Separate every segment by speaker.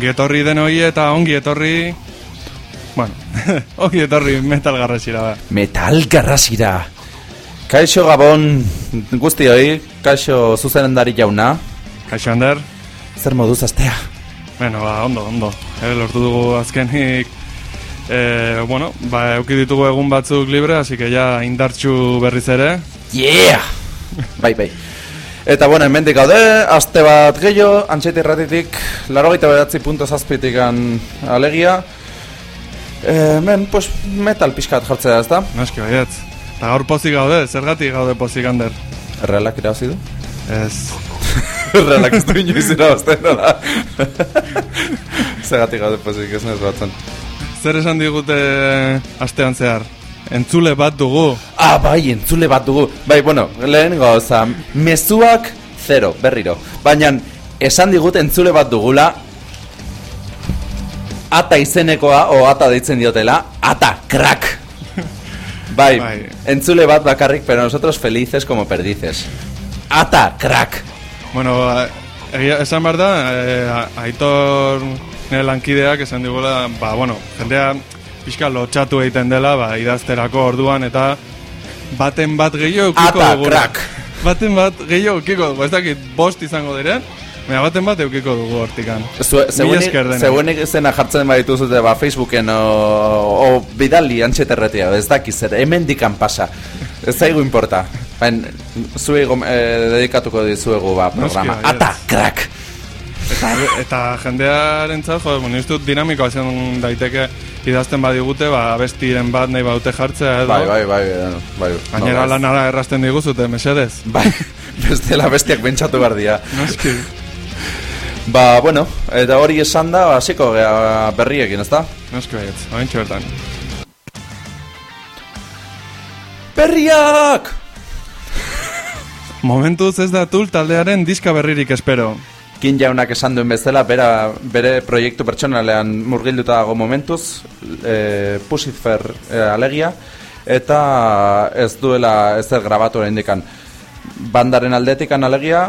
Speaker 1: Ongi etorri denoi eta ongi etorri... Bueno, ongi etorri metal garrasira da.
Speaker 2: Metal garrasira. Kaixo Gabon guztioi, kaixo zuzenendari jauna.
Speaker 1: Kaixo Ander?
Speaker 2: Zer moduz astea?
Speaker 1: Bueno, ba, ondo, ondo. E, lortu dugu azkenik... E, bueno, ba, euki ditugu egun batzuk libre, así que ya indartxu berriz ere.
Speaker 2: Yeah! bai, bai. Eta bueno, hemendik gaude, aste bat gehiago, antxeti erratitik, laro gaita bedatzi punto zazpitikan alegia. E, men, pues, metal pixkat jartzea ez da?
Speaker 1: Noski baietz. Eta gaur pozik gaude, zergatik gaude pozik Ander?
Speaker 2: Errealak irabazi du?
Speaker 1: Ez.
Speaker 2: Errealak ez du inoiz irabazten, da? Zergatik gaude pozik ez nez batzen.
Speaker 1: Zer esan digute astean zehar? Entzule bat dugu.
Speaker 2: Ah, bai, entzule bat dugu. Bai, bueno, lehen gauza, mezuak zero, berriro. Baina, esan digut entzule bat dugula, ata izenekoa, o ata deitzen diotela, ata, crack. Bai,
Speaker 1: Bai.
Speaker 2: entzule bat bakarrik, pero nosotros felices como perdices. Ata, crack.
Speaker 1: Bueno, esan behar da, eh, aitor nire lankideak esan digula, ba, bueno, jendea pixka lotxatu egiten dela, ba, idazterako orduan, eta baten bat gehiago eukiko
Speaker 2: Ata,
Speaker 1: dugu.
Speaker 2: crack.
Speaker 1: Baten bat gehiago eukiko dugu, ez dakit bost izango diren, baina baten bat eukiko dugu hortikan.
Speaker 2: Zeuenik izena jartzen baditu zute ba, Facebooken o, o bidali antxeterretia, ez dakiz hemen dikan pasa. Ez zaigu importa. Baina, zuego eh, dedikatuko dizuegu ba, programa.
Speaker 1: Noski,
Speaker 2: Ata, crack!
Speaker 1: Eta, eta jendearen jo, ez dut dinamikoa zen daiteke idazten badigute, ba, bestiren bat nahi baute jartzea edo.
Speaker 2: Bai, bai, bai, bai, bai.
Speaker 1: Gainera
Speaker 2: no, bai.
Speaker 1: lanara errasten diguzute, mesedez.
Speaker 2: Bai, bestela bestiak bentsatu behar dira.
Speaker 1: Noski.
Speaker 2: Ba, bueno, eta hori esan da, hasiko gea berriekin, ezta?
Speaker 1: Noski baietz, ointxe bertan.
Speaker 2: Berriak!
Speaker 1: Momentuz ez da tul taldearen diska berririk espero.
Speaker 2: Kin jaunak esan duen bezala, bera, bere proiektu pertsonalean murgilduta dago momentuz, e, Pusifer e, alegia, eta ez duela ezer grabatu indikan. Bandaren aldetikan alegia,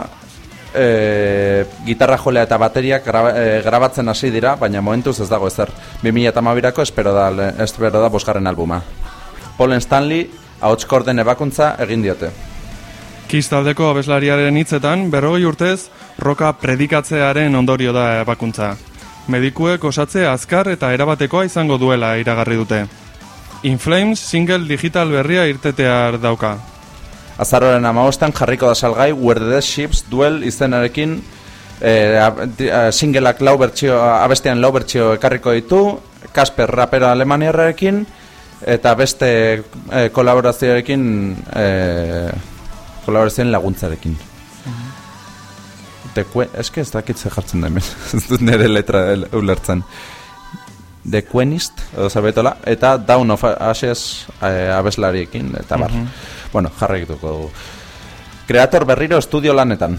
Speaker 2: e, gitarra jolea eta bateriak graba, e, grabatzen hasi dira, baina momentuz ez dago ezer. 2008ako espero da, espero da bosgarren albuma. Paul Stanley, ahotskorden ebakuntza egin diote.
Speaker 1: Kiss taldeko abeslariaren hitzetan, berrogei urtez, roka predikatzearen ondorio da ebakuntza. Medikuek osatze azkar eta erabatekoa izango duela iragarri dute. In Flames single digital berria irtetear dauka.
Speaker 2: Azaroren amagostan jarriko da salgai Where the Ships duel izenarekin eh, ab- di- eh, singleak lau bertsio, abestean lau bertsio ekarriko ditu Kasper rapero alemaniarrekin eta beste eh, kolaborazioarekin eh, kolaborazioen laguntzarekin The que, eske ez dakit ze jartzen da hemen ez dut nire letra ulertzen The Quenist, edo zabetola, eta Down of Ashes eh, abeslariekin, eta bar. Bueno, jarraituko dugu. Kreator berriro estudio lanetan.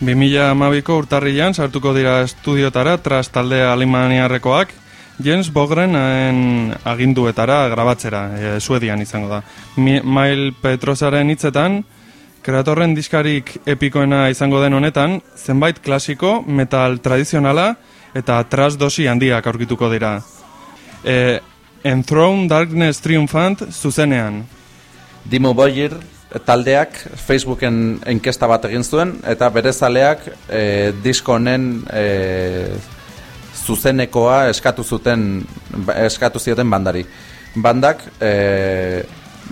Speaker 1: 2012ko urtarrilan sartuko dira estudiotara tras talde alemaniarrekoak Jens Bogrenen aginduetara grabatzera, e, Suedian izango da. Mi, Mail Petrosaren hitzetan, kreatorren diskarik epikoena izango den honetan, zenbait klasiko, metal tradizionala eta trash dosi handiak aurkituko dira. E, Enthroned Darkness Triumphant zuzenean.
Speaker 2: Dimo Boyer taldeak Facebooken enkesta bat egin zuen, eta bere zaleak eh, disko honen eh, zuzenekoa eskatu zuten ba- eskatu zioten bandari. Bandak eh,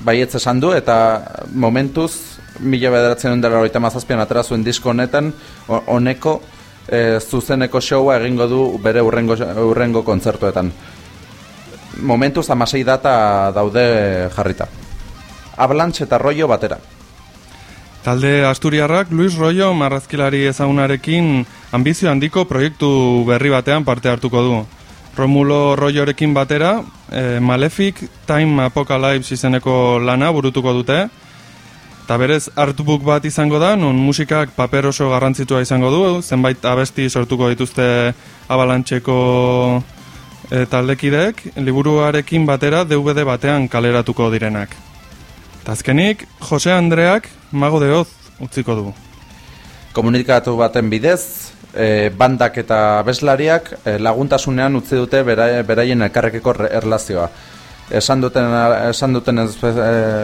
Speaker 2: baietz esan du eta momentuz mila bederatzen dela horita mazazpian atera zuen disko honetan ho- honeko eh, zuzeneko showa egingo du bere urrengo, urrengo kontzertuetan. Momentuz amasei data daude jarrita. Avalanche eta rollo batera.
Speaker 1: Talde Asturiarrak Luis Royo marrazkilari ezagunarekin ambizio handiko proiektu berri batean parte hartuko du. Romulo Royorekin batera, e, Malefic Time Apocalypse izeneko lana burutuko dute, eta berez artbook bat izango da, non musikak paper oso garrantzitua izango du, zenbait abesti sortuko dituzte abalantxeko e, taldekideek, liburuarekin batera DVD batean kaleratuko direnak. Eta azkenik, Jose Andreak Mago de Oz utziko du.
Speaker 2: komunikatu baten bidez, e, bandak eta abeslariak e, laguntasunean utzi dute bera, beraien elkarrekeko re- erlazioa. Esan duten, esan duten,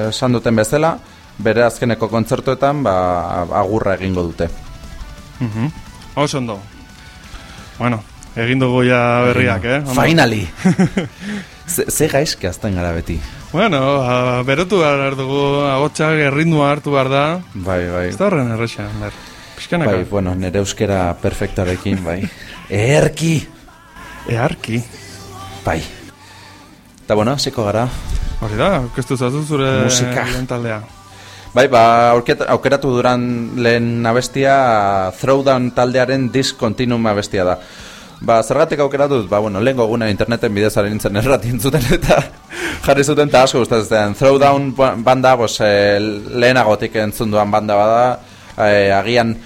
Speaker 2: esan duten bezala, bere azkeneko kontzertuetan ba, agurra egingo dute.
Speaker 1: Mhm. Oso ondo. Bueno, egin dugu ja berriak, eh? Ondo.
Speaker 2: Finally! ze, gaizki azten gara beti.
Speaker 1: Bueno, a, berotu behar dugu, agotxak erritmoa hartu behar da.
Speaker 2: Bai, bai.
Speaker 1: Ez da horren erresa, ber. Pixkanaka.
Speaker 2: Bai, bueno, nere euskera perfektarekin, bai. Erki!
Speaker 1: Earki.
Speaker 2: Bai. Eta bueno, ziko gara.
Speaker 1: Hori da, orkestu zazu zure
Speaker 2: Musika.
Speaker 1: lehen taldea.
Speaker 2: Bai, ba, aurket- aukeratu duran lehen abestia Throwdown taldearen Discontinuum abestia da. Ba, zergatik aukeratu dut, ba, bueno, lehen goguna interneten bidez ari nintzen erratien zuten eta jarri zuten eta asko gustatzen. Throwdown ba- banda, bos, e, lehenagotik entzun duan banda bada, e, agian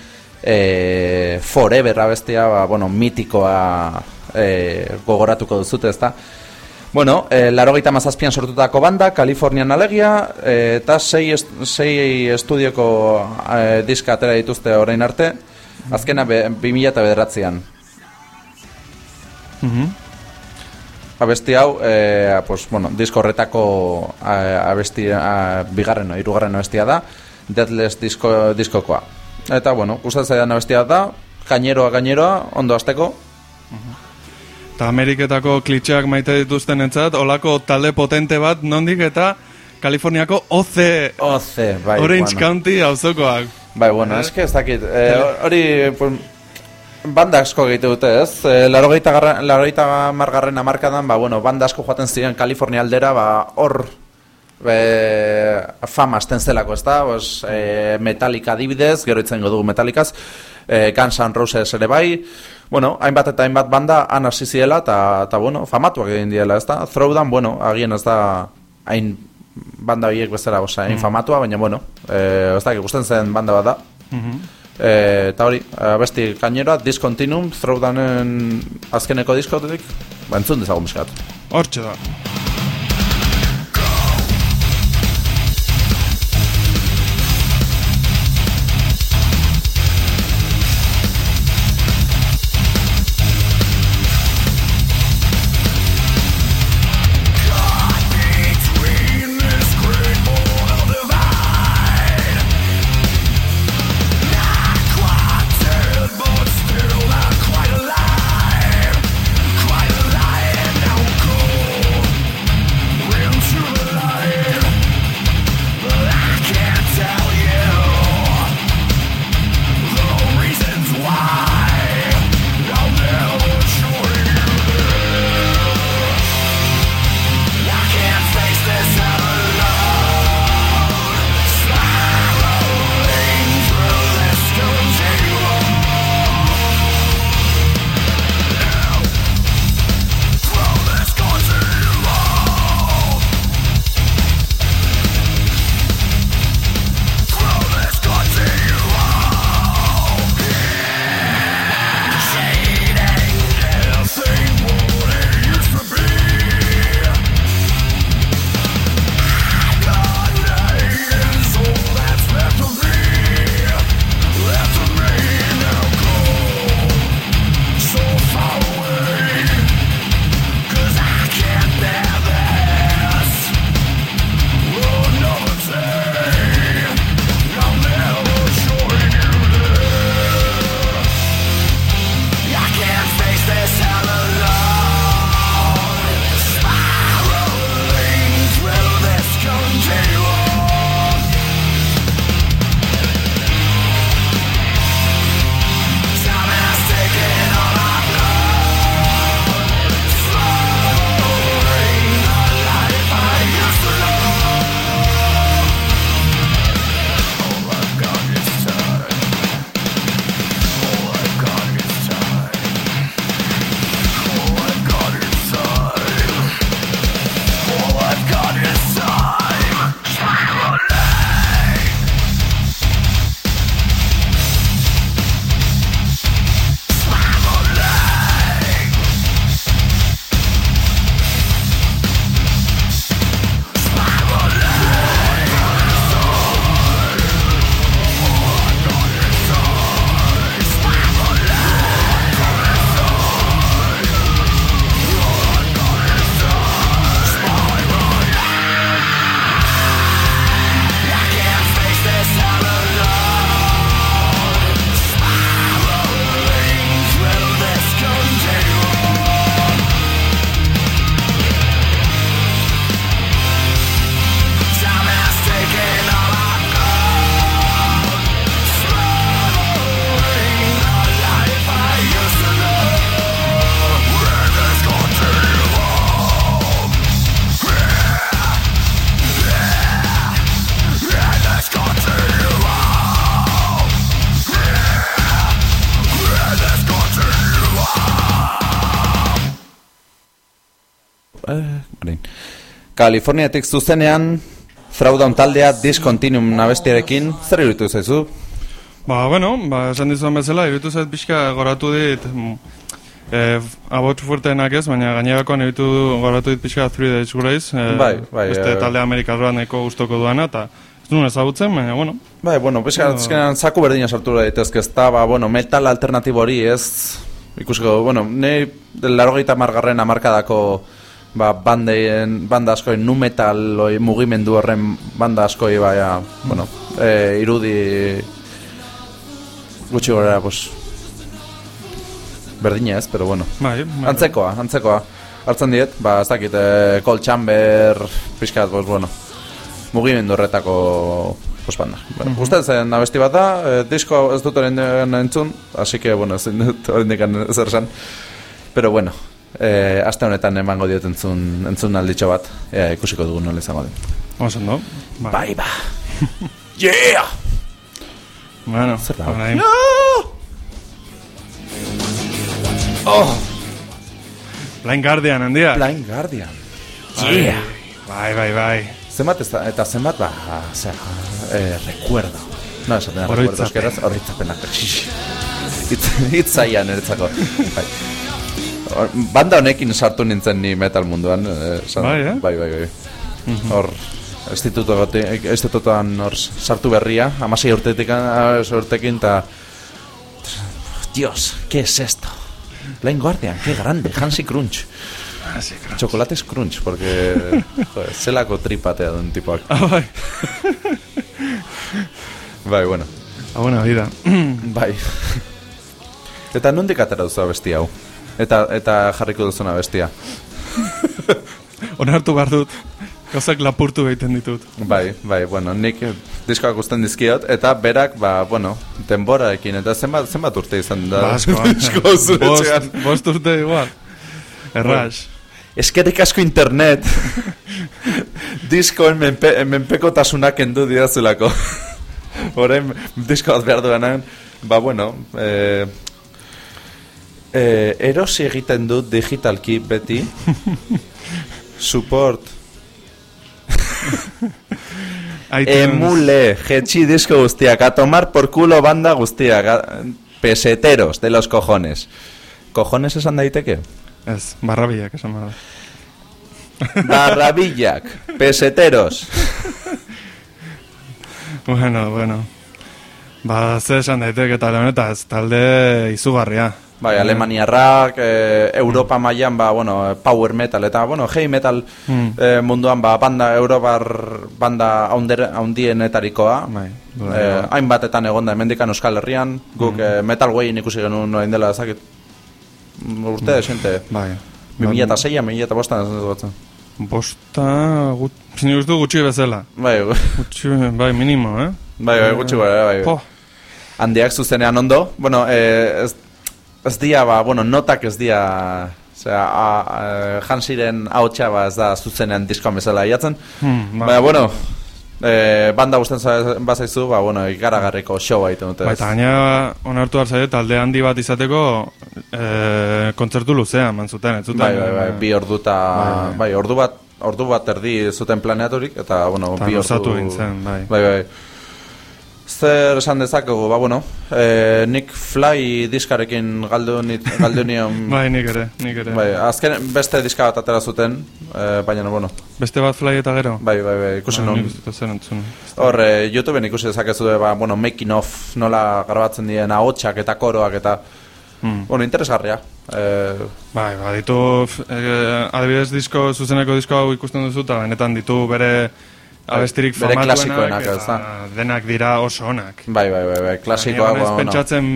Speaker 2: e, Forever abestia, ba, bueno, mitikoa e, gogoratuko duzute, ezta? Bueno, e, laro mazazpian sortutako banda, Kalifornian alegia, e, eta sei, est, sei estudioko e, diska atera dituzte orain arte, azkena be, 2000 eta bederatzean.
Speaker 1: Mhm.
Speaker 2: Abesti hau, e, pues, bueno, disko horretako a, abesti, a, bigarren, irugarren abestia da, Deathless disko, diskokoa. Eta, bueno, gustatzen zaidan abestia da, gaineroa gaineroa, ondo azteko,
Speaker 1: Eta Ameriketako klitxeak maite dituzten entzat, olako talde potente bat, nondik eta Kaliforniako OC,
Speaker 2: Oze, bai,
Speaker 1: Orange
Speaker 2: bueno.
Speaker 1: County auzokoak.
Speaker 2: Bai, bueno,
Speaker 1: Eh?
Speaker 2: eske ez dakit. Eh, hori, pues, banda asko egite dute, ez? Eh, larogeita, garra, larogeita margarren amarkadan, ba, bueno, banda asko joaten ziren Kalifornia aldera, ba, hor be, fama azten zelako, ez da? Pues, eh, Metallica adibidez, gero itzen dugu Metallicaz, eh, Guns N' Roses ere bai, bueno, hainbat eta hainbat banda han hasi ziela, eta, eta bueno, famatuak egin diela, ez da? Throwdown, bueno, agian ez da hain banda horiek bezala, osea, hain famatua, baina, bueno, eh, ez da, gusten zen banda bat da.
Speaker 1: Mhm.
Speaker 2: Eh, eta hori, abesti gaineroa, Discontinuum, Throwdownen azkeneko diskotik, ba, entzun dezagun miskat.
Speaker 1: Hortxe da.
Speaker 2: Kaliforniatik zuzenean, Throwdown taldea Discontinuum nabestiarekin, zer iruditu zaizu?
Speaker 1: Ba, bueno, ba, esan dizuan bezala, iruditu zait pixka goratu dit, mm, eh, abot fuerteenak ez, baina gainerakoan iruditu goratu dit pixka 3 Days Grace, eh,
Speaker 2: Bai, bai,
Speaker 1: beste
Speaker 2: eh.
Speaker 1: talde amerikarroa neko gustoko duana, eta ez nuen ezagutzen, baina, bueno,
Speaker 2: Bai, bueno, pixka, azkenean zaku berdina sartu daitezke, ez da, ba, bueno, metal alternatibo hori, ez, ikusiko, bueno, ne, larogeita margarren amarkadako, ba, bandeien, banda askoi, nu metal oi, mugimendu horren banda askoi, baina, bueno, e, irudi, gutxi gorera, pues, berdina ez, pero bueno,
Speaker 1: bai, bai.
Speaker 2: antzekoa, antzekoa, hartzen diet, ba, ez dakit, e, Cold Chamber, pixkat, pues, bueno, mugimendu horretako pues banda. Bueno, Gustatzen zen abesti bat da, e, disko ez dut oraindik entzun, así que bueno, ezin dut oraindik zer esan. Pero bueno, eh aste honetan emango diot entzun entzun alditxo bat. Ea ikusiko dugu nola izango den.
Speaker 1: Oso, no? Ba,
Speaker 2: Bai ba. yeah!
Speaker 1: Bueno,
Speaker 2: Zer da?
Speaker 1: orain,
Speaker 2: Oh,
Speaker 1: Blind Guardian handia.
Speaker 2: Blind Guardian. Yeah.
Speaker 1: Bai, bai, bai.
Speaker 2: Zenbat ez da, eta zenbat ba, zer, eh, recuerdo. No, esaten recuerdo eskeraz, hitz zaila niretzako. Bai. Banda honekin sartu nintzen ni metal munduan. eh, esan-
Speaker 1: Bai, eh?
Speaker 2: Bai, bai, bai. Hor, institutoan institutoan hor sartu berria, amasei urtetik, ah, urtekin, eta... Dios, ¿qué es esto? Blind Guardian, qué grande, Hansi Crunch.
Speaker 1: Ah, sí.
Speaker 2: Chocolates Crunch, porque, joder, zelako tripatea duen tipoak.
Speaker 1: Ah, bai.
Speaker 2: Bai, bueno,
Speaker 1: A buena vida.
Speaker 2: bai. Eta nondik atera duzu abesti hau? Eta, eta jarriko duzuna bestia.
Speaker 1: Onartu behar dut. Gauzak lapurtu egiten ditut.
Speaker 2: Bai, bai, bueno, nik diskoak gusten dizkiot, eta berak, ba, bueno, denboraekin, eta zenbat, zenbat urte izan da.
Speaker 1: Ba, asko.
Speaker 2: disko zure etxean.
Speaker 1: bost, bost urte igual. Erras.
Speaker 2: Eskerrik asko internet diskoen menpe, menpekotasunak kendu didazulako. Horren disko bat behar duenan, ba bueno, eh, eh, erosi egiten dut digitalki beti, support, emule, jetxi disko guztiak, a tomar por culo banda guztiak, a- peseteros de los cojones. Cojones esan daiteke?
Speaker 1: Ez, barrabiak esan bada.
Speaker 2: Barrabillak, peseteros.
Speaker 1: Bueno, bueno. Ba, ze esan daiteke talde honetaz, talde izugarria.
Speaker 2: Bai, Alemaniarrak, e, Europa mailan ba, bueno, power metal eta bueno, heavy metal
Speaker 1: Hmm.
Speaker 2: eh, munduan ba, banda Europar banda haunder, haundienetarikoa.
Speaker 1: Bai, bai,
Speaker 2: Eh,
Speaker 1: bai.
Speaker 2: hainbatetan egonda hemendikan Euskal Herrian, guk eh, Metal Wayin ikusi genuen orain dela ezakit. Urte desente.
Speaker 1: Bai.
Speaker 2: 2006 2005 ez gotzen.
Speaker 1: Bosta, gut, uste gutxi bezala.
Speaker 2: Bai,
Speaker 1: Gutxi, bai, minimo, eh?
Speaker 2: bai, bai, gutxi gara, bai.
Speaker 1: Po,
Speaker 2: handiak zuzenean ondo. Bueno, eh, ez, ez dia, ba, bueno, notak ez dia... Osea, a, a, Hansiren hautsa ba ez da zuzenean diskoan bezala iatzen.
Speaker 1: hmm, ba,
Speaker 2: Baina, bueno, eh, banda gusten bazaizu, ba, bueno, ikaragarriko show egiten dute.
Speaker 1: Bai, eta gaina onartu hartzaile talde handi bat izateko e, kontzertu luzea man zuten, ez zuten.
Speaker 2: bai, bai, bai, bi ordu eta,
Speaker 1: Bai,
Speaker 2: bai, ordu bat, ordu bat erdi zuten planeaturik, eta, bueno,
Speaker 1: Eta
Speaker 2: bi ordu...
Speaker 1: zen, bai.
Speaker 2: Bai, bai. Zer esan dezakegu, ba, bueno, eh, Nick Fly diskarekin galdu, nit, galdu nion...
Speaker 1: Bai, nik ere, nik ere.
Speaker 2: Bai, azken beste diska bat atera zuten, eh, baina, bueno,
Speaker 1: Beste bat fly eta gero?
Speaker 2: bai, bai, bai, ikusi
Speaker 1: Ba,
Speaker 2: non.
Speaker 1: nik zer entzun.
Speaker 2: Hor, eh, YouTubeen ikusi dezakezu, ba, bueno, making of, nola grabatzen diren ahotsak eta koroak eta,
Speaker 1: Hmm.
Speaker 2: bueno, interesgarria. Eh,
Speaker 1: Bai, ba, ditu, eh, adibidez disko, zuzeneko disko hau ikusten duzu, eta benetan ditu bere abestirik
Speaker 2: Bere
Speaker 1: famatuenak, eta denak dira oso onak.
Speaker 2: bai, bai, bai, bai, klasikoa, bueno,
Speaker 1: ez pentsatzen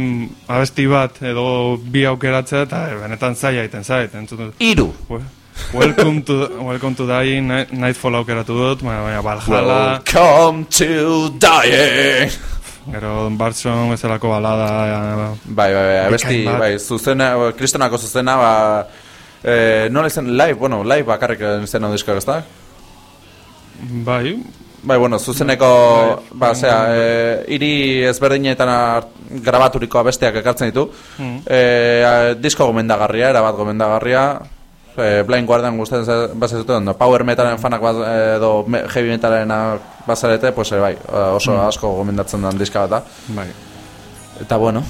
Speaker 1: abesti bat edo bi aukeratzea, eta benetan zaila egiten zait, entzut dut.
Speaker 2: Iru.
Speaker 1: We- Welcome to, welcome to Dying, Night- Nightfall aukeratu dut, baina, baina Valhalla,
Speaker 2: Welcome to dying.
Speaker 1: gero Bartson bezalako balada,
Speaker 2: Bai, bai, bai, abesti, bai, zuzena, kristonako zuzena, ba, eh, nola izan, live, bueno, live bakarrik zen hau diskoak, ez da?
Speaker 1: Bai,
Speaker 2: Bai, bueno, zuzeneko, ba, osea, e, hiri ezberdinetan grabaturiko abesteak ekartzen ditu.
Speaker 1: Mm.
Speaker 2: E, a, disko gomendagarria, erabat gomendagarria. e, Blind Guardian gustatzen bazaitu no, power metalen fanak baz, edo me, heavy metalen bazarete, pues, e, bai, oso mm. asko gomendatzen den diska bat
Speaker 1: Bai.
Speaker 2: Eta bueno.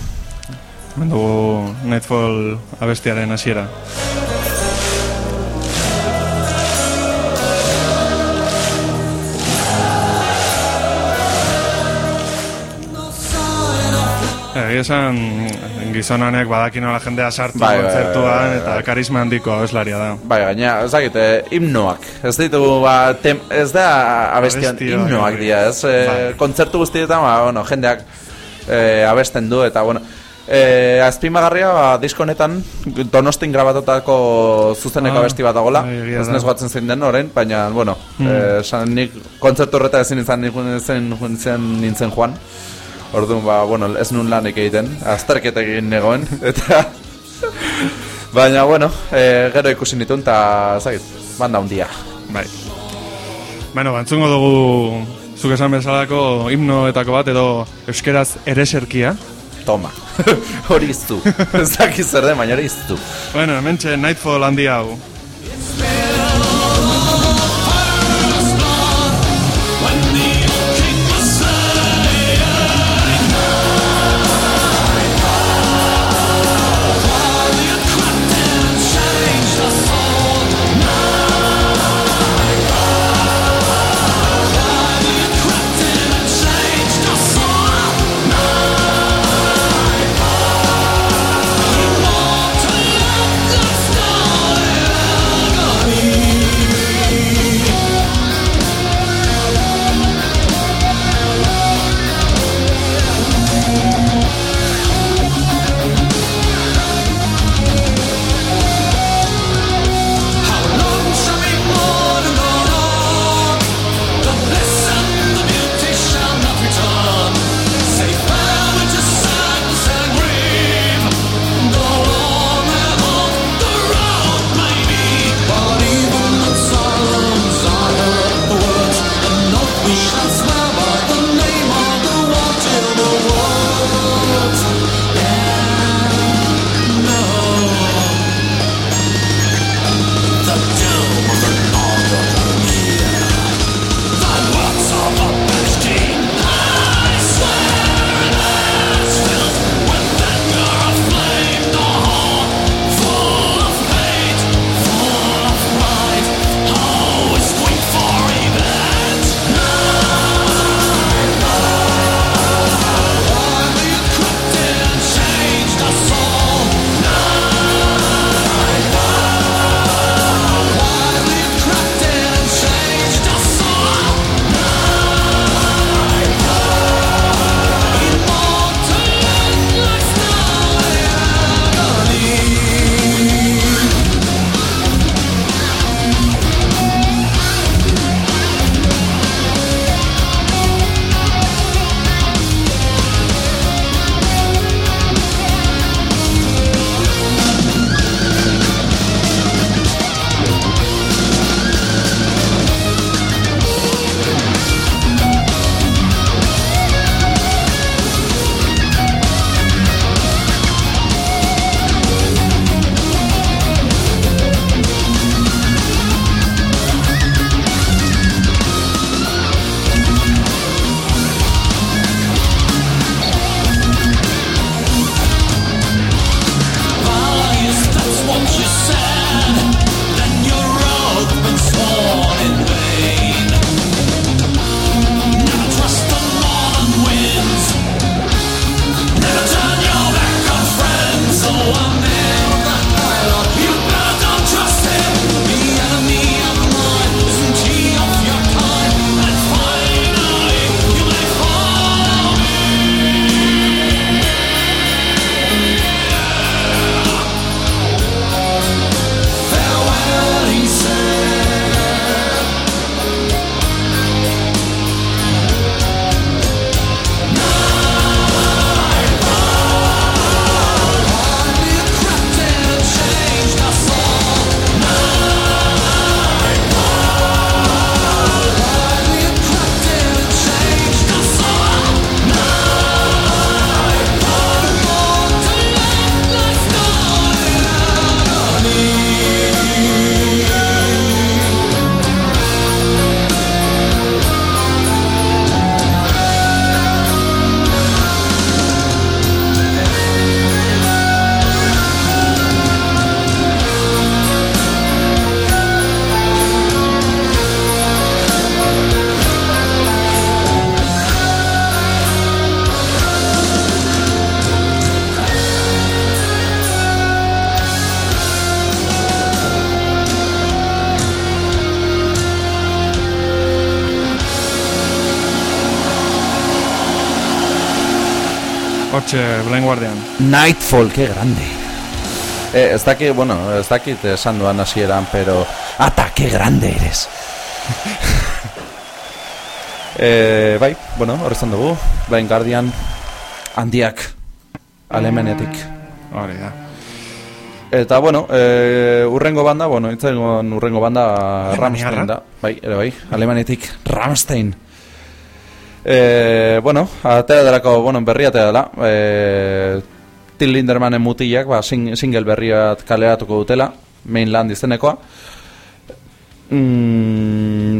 Speaker 1: Mendugu Nightfall abestiaren hasiera. Egi esan gizonanek badakin nola jendea sartu bai, bai, kontzertuan bai, bai, eta bai. karisma handiko abeslaria da.
Speaker 2: Bai, gaina, ezagite, eh, himnoak. Ez ditugu, ba, tem, ez da abestian himnoak dira, ez? Eh, bai. kontzertu guztietan, ba, bueno, jendeak e, abesten du, eta, bueno, e, azpimagarria, ba, diskonetan, donostin grabatotako zuzeneko ah, abesti bat dagoela, ez nes batzen zein den orain, baina, bueno, mm. e, nik kontzertu horreta ezin izan nintzen, nintzen joan. Orduan, ba, bueno, ez nun lanik egiten, azterketa egin negoen, eta... Baina, bueno, e, gero ikusi nituen, eta, zait, banda hundia.
Speaker 1: Bai. Bueno, bantzungo dugu, zuk esan bezalako himnoetako bat, edo euskeraz ereserkia.
Speaker 2: Toma, hori iztu. Zaki zer den, baina hori iztu.
Speaker 1: Bueno, mentxe, Nightfall handia hau. Hortxe, Blind Guardian.
Speaker 2: Nightfall, que grande. Eh, ez dakit, bueno, ez dakit esan duan hasieran, pero... Ata, que grande eres. eh, bai, bueno, horrezan dugu. Blind Guardian, handiak, alemanetik.
Speaker 1: Hori da.
Speaker 2: Eta, bueno, e, urrengo banda, bueno, itzagon urrengo banda Ramstein da. Bai, ere bai, alemanetik Ramstein. E, bueno, atera delako, bueno, berri atera dela. E, Till Lindermanen mutilak, ba, sing, single berriat kaleratuko dutela, mainland izenekoa. Mm,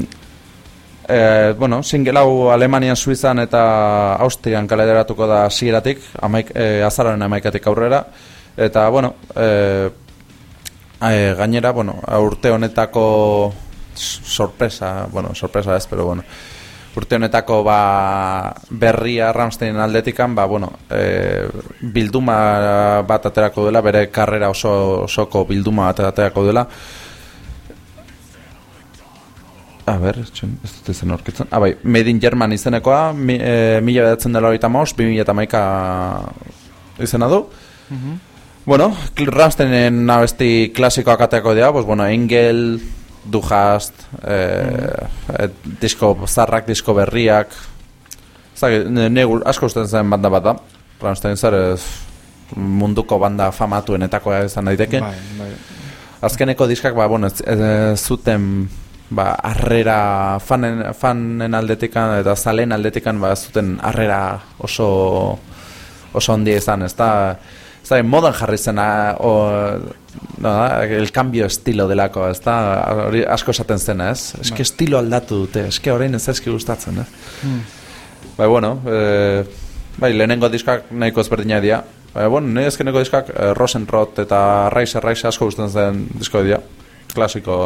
Speaker 2: e, bueno, single hau Alemanian, Suizan eta Austrian kaleratuko da sieratik, amaik, e, azararen amaikatik aurrera. Eta, bueno, e, e, gainera, bueno, urte honetako sorpresa, bueno, sorpresa ez, pero bueno, urte honetako ba, berria Ramstein aldetikan, ba, bueno, e, bilduma bat aterako dela, bere karrera oso osoko bilduma bat aterako dela. A ber, txun, ez dut izan orkitzen. Ah, bai, Made in German izenekoa, mi, e, mila bedatzen dela horita maus, bi mila eta maika izena du. Mm Bueno, Ramsteinen abesti klasikoak ateako dira, pues, bueno, Engel, Du Hast, eh, mm. disko zarrak, disko berriak, zage, negur, asko usten zen banda bat da, Ramstein zer munduko banda famatuenetakoa izan daiteke. Bai, bai. Azkeneko diskak, ba, bueno, ez, zuten ba, arrera fanen, fanen aldetikan eta zalen aldetikan ba, zuten arrera oso oso ondia izan, ez da Zai, modan jarri zena o, no, el cambio estilo delako, ez da, asko esaten zena, ez? Ez que estilo aldatu dute, ez que orain ez ezki gustatzen, ez? Hmm. Bai, bueno, e, bai, lehenengo diskak nahiko ezberdina dira. Bai, bueno, nahi ezkeneko diskak e, Rosenrot eta Raise Raise asko gustatzen zen disko dira. Klasiko,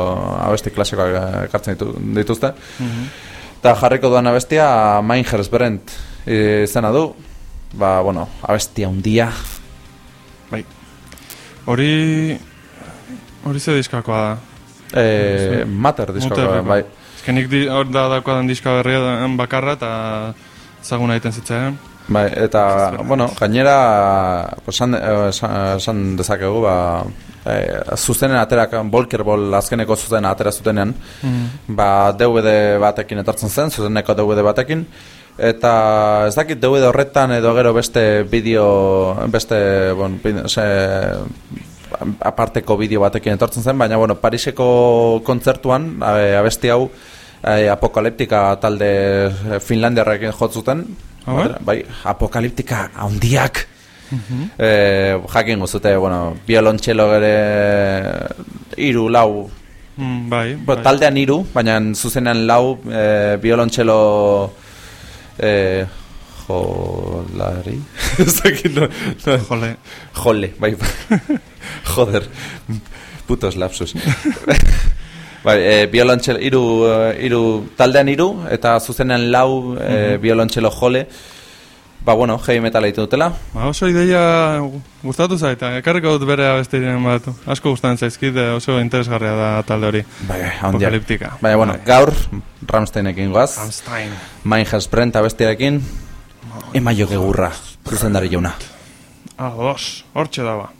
Speaker 2: abesti klasikoak ekartzen ditu, dituzte. Mm Eta jarriko duan abestia, Meinherz Brent izena du. Ba, bueno, abestia undia,
Speaker 1: Bai. Hori... Hori ze diskakoa da?
Speaker 2: E, mater diskakoa, bai.
Speaker 1: Ezkenik hor da dakoa den diska berria bakarra eta zaguna egiten zitzen.
Speaker 2: Bai, eta, bueno, gainera, esan, esan dezakegu, ba, e, zuzenen aterak, Volker Ball azkeneko zuzenen atera zutenean, mm. ba, DVD batekin etortzen zen, zuzeneko DVD batekin, Eta ez dakit DVD horretan edo gero beste bideo, beste, bon, se, aparteko bideo batekin etortzen zen, baina, bueno, Pariseko kontzertuan, abesti hau, apokaliptika talde Finlandiarrekin jotzuten, bai, apokaliptika handiak, uh e, jakin guztute, bueno, biolontxelo gere iru, lau,
Speaker 1: mm, bai,
Speaker 2: bai. taldean iru, baina zuzenean lau, e, biolontxelo eh, jolari.
Speaker 1: Jole.
Speaker 2: Jole bai. Joder putos lapsus. Bai eh, violonchelo iru uh, iru taldean iru eta zuzenean lau mm -hmm. violonchelo jole Ba, bueno, heavy metal egiten dutela.
Speaker 1: Ba, oso ideia gustatu zaita. Ekarriko dut bere abestiren bat. Asko gustatzen zaizkit, oso interesgarria da talde hori.
Speaker 2: Bai, Apokaliptika. Baina, bueno, bai. gaur, Ramsteinekin goaz.
Speaker 1: Ramstein.
Speaker 2: Main has brent abestiarekin. Ema jo gegurra. Zuzen dari jauna.
Speaker 1: Ah, dos. Hortxe daba.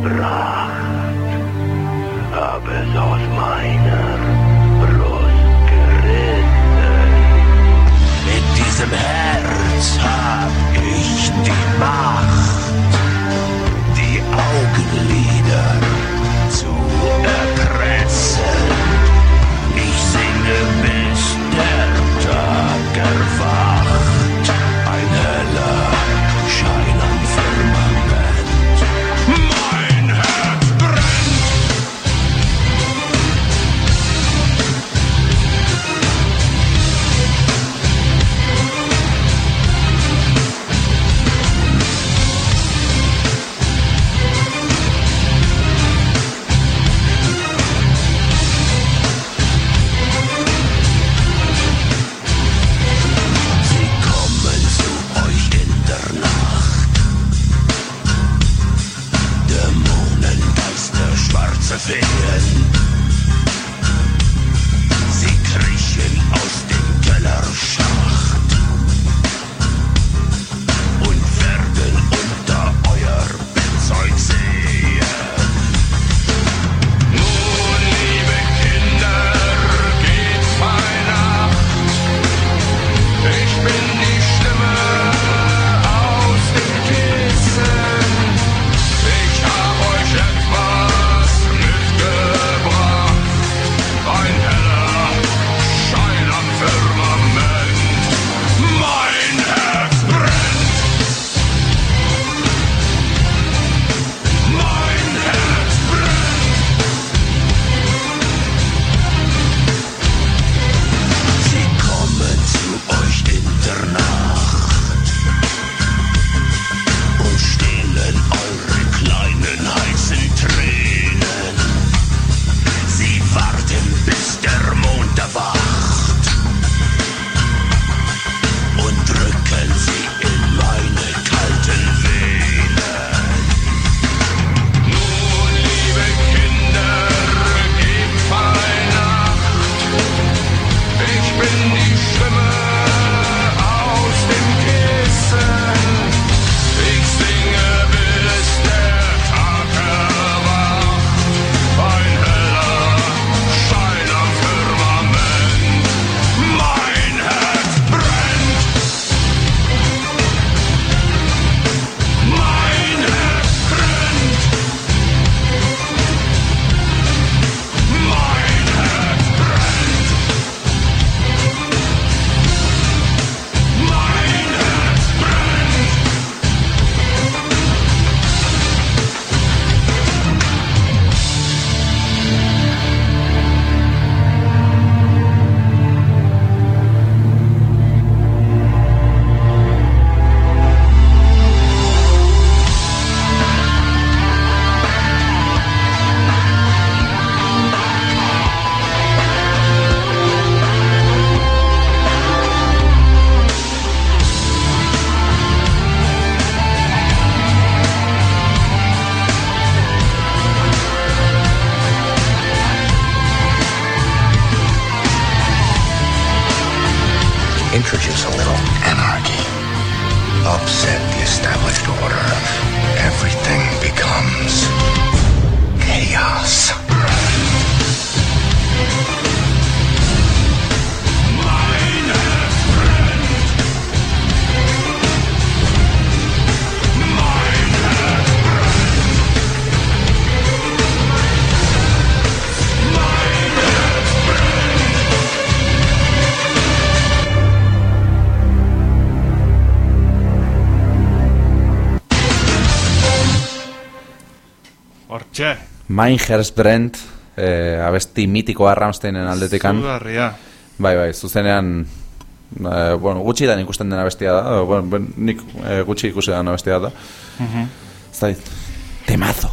Speaker 3: Rock. Herz brennt,
Speaker 2: eh, abesti mitikoa Ramsteinen aldetikan.
Speaker 1: zugarria.
Speaker 2: Bai, bai, zuzenean, eh, bueno, gutxi da ikusten den abestia da, eh, bueno, ben, nik eh, gutxi ikusi da abestia da. Zait, temazo.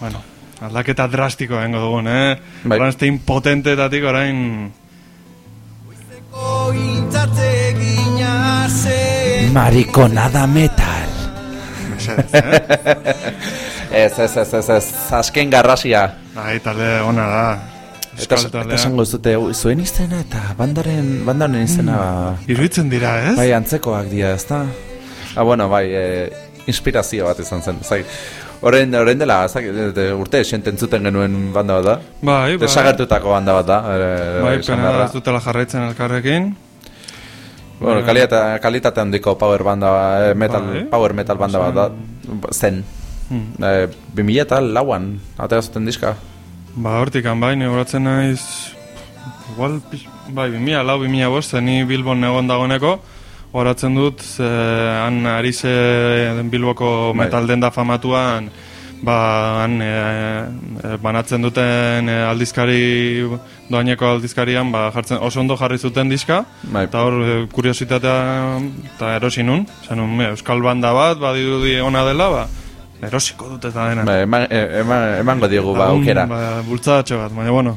Speaker 1: Bueno, aldaketa drastiko bengo dugun, eh?
Speaker 2: Bai.
Speaker 1: Rammstein potentetatik orain...
Speaker 2: Marikonada metal.
Speaker 1: Mesedez, eh?
Speaker 2: Ez, ez, ez, ez, ez, azken garrasia.
Speaker 1: Bai, talde ona da.
Speaker 2: Eta, eta esango zute, zuen izena eta bandaren, bandaren izena,
Speaker 1: Iruditzen dira, ez?
Speaker 2: bai, antzekoak dira, ezta? Ah, bueno, bai, eh, inspirazio bat izan zen, zai. Orain, orain dela, zai, urte esienten zuten genuen banda bat da.
Speaker 1: Bai, bai.
Speaker 2: Desagertutako banda bat da. eh,
Speaker 1: Bai, pena da ez dutela jarraitzen elkarrekin.
Speaker 2: Bueno, kalitate, kalitate handiko power banda, eh, metal,
Speaker 1: Bai.
Speaker 2: power metal banda bat da, zen.
Speaker 1: Hmm.
Speaker 2: Eh, 2000 eta lauan, atera zuten diska.
Speaker 1: Ba, hortikan bai, ni horatzen naiz... Igual, bai, 2000, lau, 2000 bost, ni Bilbon egon dagoeneko, horatzen dut, ze han ari ze Bilboko
Speaker 2: Bai.
Speaker 1: metal denda famatuan, ba, han e, e, banatzen duten e, aldizkari, doaineko aldizkarian, ba, jartzen, oso ondo jarri zuten diska,
Speaker 2: Bai.
Speaker 1: eta hor, e, kuriositatea eta erosi nun, zenun, me, euskal banda bat, badirudi ona dela, ba, erosiko dut eta dena.
Speaker 2: Ba, eman, e- eman, emango diogu ba, aukera.
Speaker 1: Ba, bultzadatxo bat, baina bueno.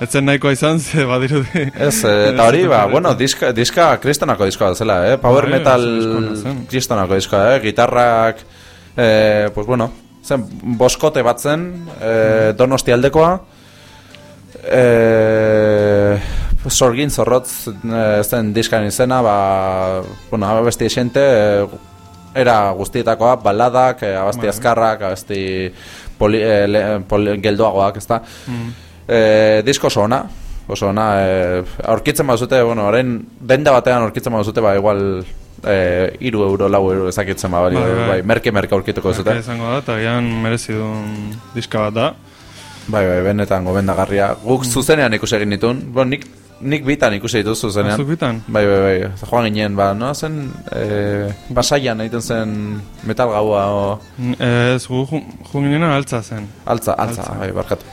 Speaker 1: Etzen nahikoa izan, ze badirudi.
Speaker 2: Ez, eh, eta hori, ba, bueno, diska, diska kristonako diskoa zela, eh? Power
Speaker 1: Bai,
Speaker 2: metal kristonako diskoa, eh? Gitarrak, eh, pues bueno, zen boskote bat zen, eh, donosti aldekoa, eh, sorgin zorrotz eh, zen diskan izena, ba, bueno, abesti esente, eh, era guztietakoa, baladak, eh, abesti azkarrak, abesti poli, eh, le, poli, geldoagoak, ezta?
Speaker 1: Mm.
Speaker 2: Eh, disko oso ona, oso ona, eh, aurkitzen bazute, bueno, orain denda batean aurkitzen bazute, ba, igual eh, iru euro, lau euro ezakitzen ba, bai,
Speaker 1: Bai, bai.
Speaker 2: bai, merke merke aurkituko
Speaker 1: Merke
Speaker 2: zute.
Speaker 1: izango da, eta gian merezi duen diska bat da.
Speaker 2: Bai, bai, benetan gomendagarria. Guk zuzenean ikusi egin ditun, bueno, nik, nik bitan ikusi dituz zuzenean.
Speaker 1: Azuk bitan?
Speaker 2: Bai, bai, bai, joan ginen, ba, no, zen, eh, basaian egiten zen metal gaua, o,
Speaker 1: Ez, gu jun ginen altza zen.
Speaker 2: altza, altza,
Speaker 1: Altza.
Speaker 2: bai, barkatu.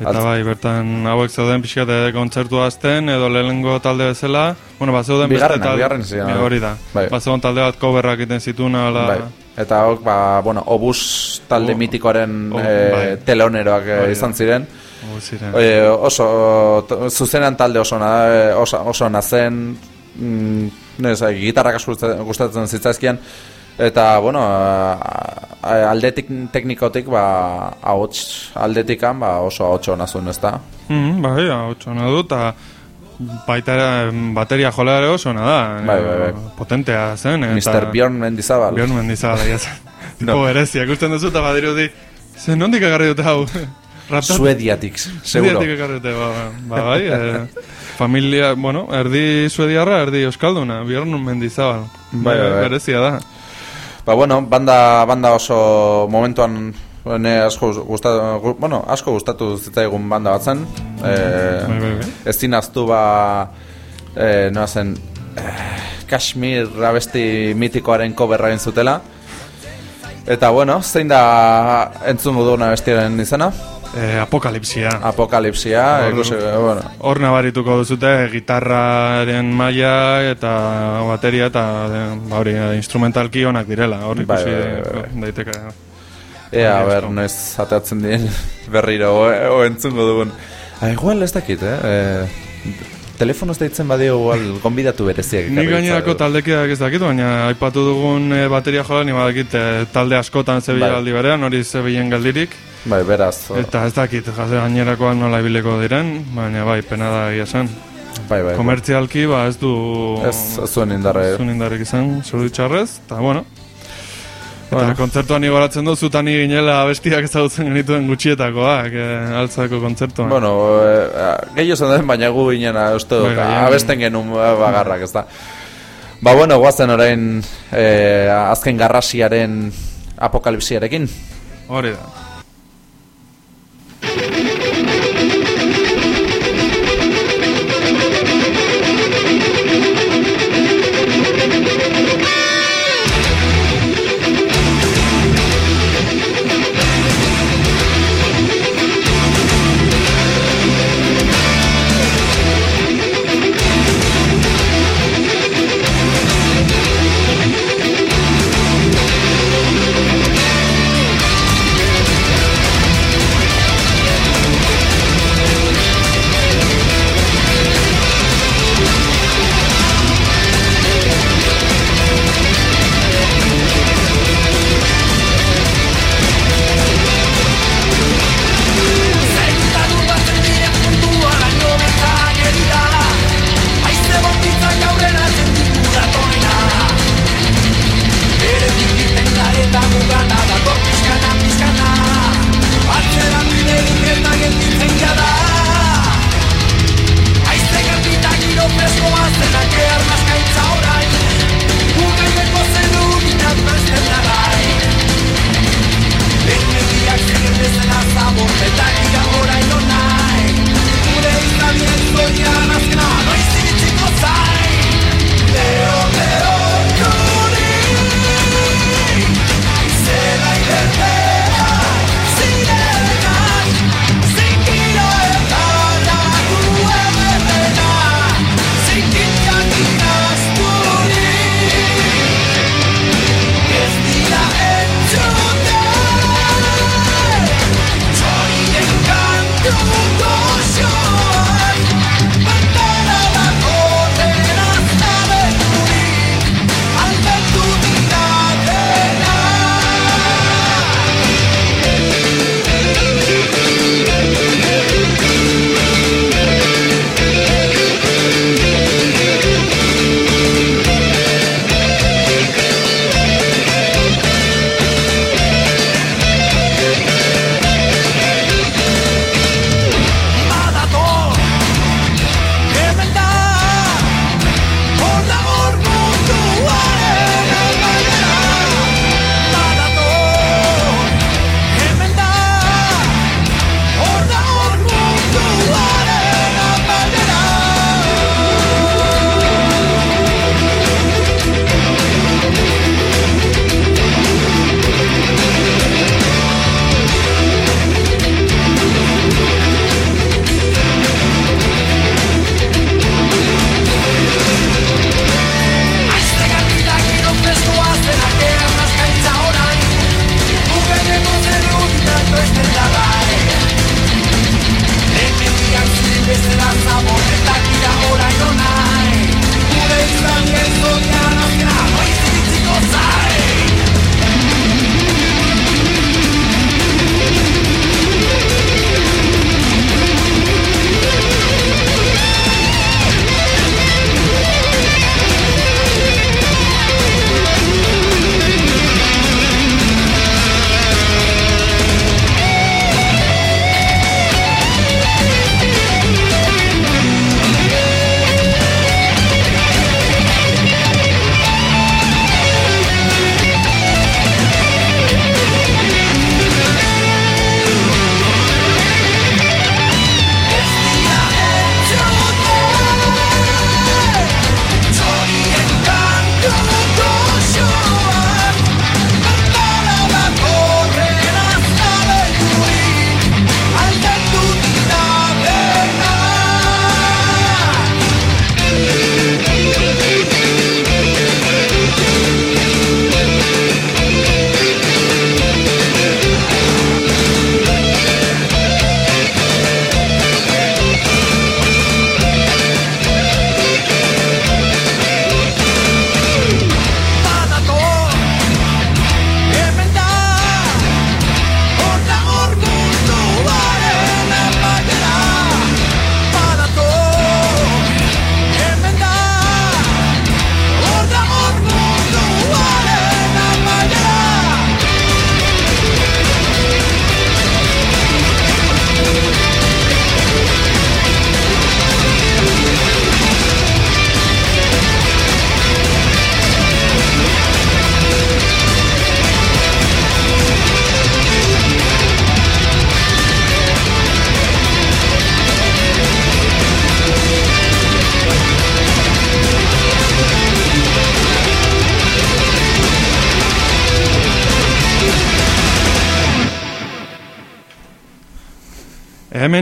Speaker 1: Eta
Speaker 2: Altza.
Speaker 1: bai, bertan hauek zeuden pixkate kontzertu azten, edo lehenengo talde bezala. Bueno, ba, zeuden
Speaker 2: Bigarrenak,
Speaker 1: talde-
Speaker 2: bigarren ziren,
Speaker 1: Bi- Hori da.
Speaker 2: bai.
Speaker 1: Ba, zeuden talde bat coverrak egiten zituen, ala...
Speaker 2: Bai. Eta hok, ba, bueno, obus talde
Speaker 1: O-
Speaker 2: mitikoaren
Speaker 1: o-
Speaker 2: eh,
Speaker 1: bai.
Speaker 2: teloneroak eh,
Speaker 1: da.
Speaker 2: izan ziren. E, oso, zuzenean talde oso na, oso, oso na zen, mm, nez, gitarrak gustatzen zitzaizkian, eta, bueno, aldetik teknikotik, ba, ahots aldetikan, ba, oso ahots hona zuen, ezta?
Speaker 1: Mm, bai, hau txona du, eta baita ere, bateria jola ere oso ona da.
Speaker 2: Bai, bai, bai.
Speaker 1: Potentea zen. Eta
Speaker 2: Mr. Bjorn Mendizabal.
Speaker 1: Bjorn mendizabala ia zen.
Speaker 2: No.
Speaker 1: Tipo berezia, ikusten duzu eta badirudi, ze nondik egarri dute hau? Raptat-
Speaker 2: Suediatik, seguro.
Speaker 1: Suediatik ekarri dute, ba, ba, bai, eh, familia, bueno, erdi suediarra, erdi euskalduna, Bjorn mendizabal.
Speaker 2: Bai, bai, bai.
Speaker 1: Berezia da.
Speaker 2: Ba, bueno, banda, banda oso momentuan ne asko gustatu, bueno, asko gustatu zitzaigun banda bat zen. Eh,
Speaker 1: Bai, bai, bai.
Speaker 2: ez dinaztu ba eh, noa zen eh, Kashmir abesti mitikoaren coverra egin zutela eta bueno, zein da entzungo duguna abestiaren izena?
Speaker 1: Eh, apokalipsia.
Speaker 2: Apokalipsia,
Speaker 1: Hor-
Speaker 2: ikusi, bueno,
Speaker 1: Hor nabarituko duzute gitarraren maila eta bateria eta eh, ba hori eh, instrumentalki onak direla. Hor ikusi
Speaker 2: bai, bai, bai.
Speaker 1: daiteke.
Speaker 2: Ea,
Speaker 1: Bai,
Speaker 2: ber,
Speaker 1: asko.
Speaker 2: noiz atatzen dien berriro, o, o entzungo dugun. Ah, igual ez dakit, eh? eh telefonoz deitzen badio igual gonbidatu bereziak.
Speaker 1: Ni gainerako taldekiak ez dakit, baina aipatu dugun eh, bateria jola, ni badakit eh, talde askotan zebila
Speaker 2: Bai.
Speaker 1: aldi berean, hori zebilen geldirik.
Speaker 2: Bai, beraz. o-
Speaker 1: Eta ez dakit, jase gainerakoan nola ibileko diren, baina bai, pena da egia zen.
Speaker 2: Bai, bai.
Speaker 1: komertzialki ba ez du
Speaker 2: Ez, ez zuen indarre.
Speaker 1: ez zuen indarrik izan, zoritxarrez, eta bueno.
Speaker 2: Bueno.
Speaker 1: kontzertuan igoratzen dut, zutan ginela bestiak ezagutzen genituen gutxietakoak, eh, altzako kontzertuan.
Speaker 2: Bueno, eh, gehiago zen den, baina gu inena, uste dut,
Speaker 1: gehien-
Speaker 2: abesten genuen eh, bagarrak, ez da. Ba, bueno, guazen orain eh, azken garrasiaren apokalipsiarekin.
Speaker 1: Hori da.